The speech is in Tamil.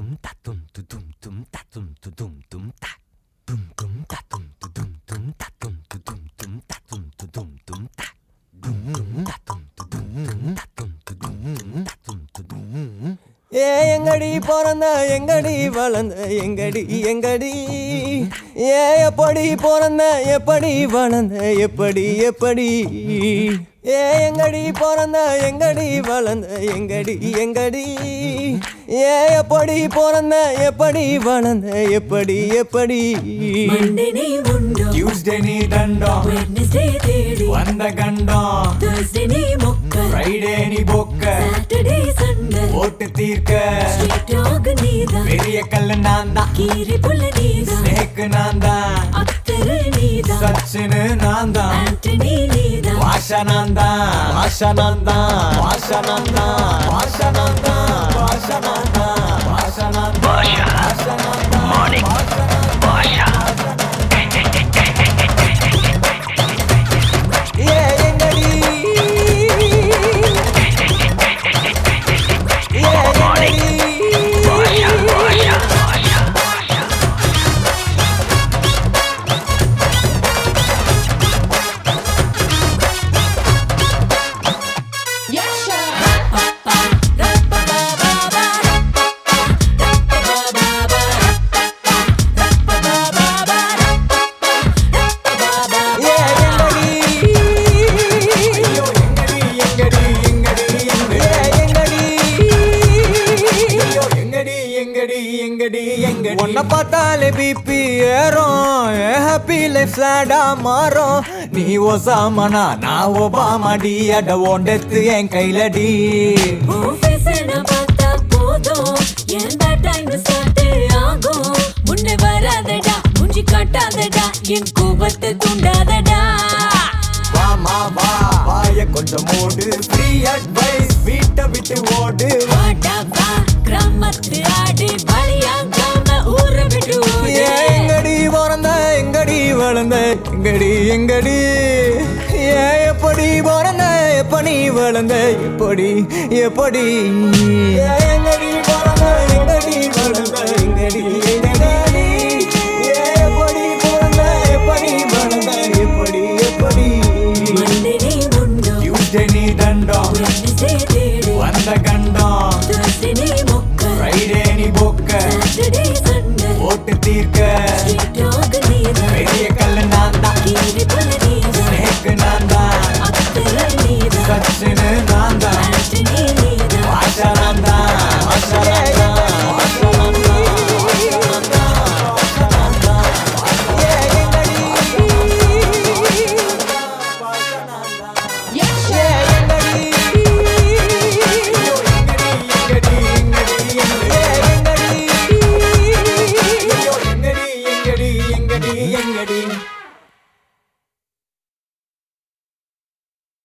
tum ta tum tu tum tum ta tum tu tum tum ta tum tum ta tum tu tum tum ta tum tu tum tum ta tum tu tum tum ta tum tum ta tum tu tum tum ta tum tu tum tum ta tum tu tum ஏ எங்கடி பிறந்த எங்கடி வளர்ந்த எங்கடி எங்கடி ஏ எப்படி பிறந்த எப்படி வளர்ந்த எப்படி எப்படி ஏ எங்கடி பிறந்த எங்கடி வளர்ந்த எங்கடி எங்கடி ஏ எப்படி பிறந்த எப்படி வளர்ந்த எப்படி எப்படி? நீ டியூஸ்டே நீ தண்டம். வந்த கண்டம். நீ ஃப்ரைடே நீ பொக்க. ஓட்டு தீர்க்க. பெரிய கல்லு நான் தான் கீரி புள்ள நீதான். ஸ்னேக்கு நான் தான் சச்சினு நான் தான் பாஷா நான் தான் பாஷா நான் தான் பாஷா நான் தான் உன்னை பார்த்தாலே பிபி ஏறும். ஹாப்பி லைஃப் சேடா மாறும். நீ ஒசாமனா நான் ஒபாமடி அட ஓண்டத்து என் கையிலடி காட்டாதடா என் கோபத்தை தூண்டாதடா. வாமா வா வாய கொஞ்சம் மூடு. ஃப்ரீ அட்வைஸ் வீட்டை விட்டு ஓடு. பிறந்த எங்கடி எங்கடி? ஏன் எப்படி பிறந்த எப்படி வளர்ந்த எப்படி எப்படி? எங்கடி பிறந்த எங்கடி வளர்ந்த எங்கடி எங்கடி? எப்படி பிறந்த எப்படி வளர்ந்த எப்படி எப்படி? யூஜனி தண்டம். வந்த கண்டம். தீர்க்க.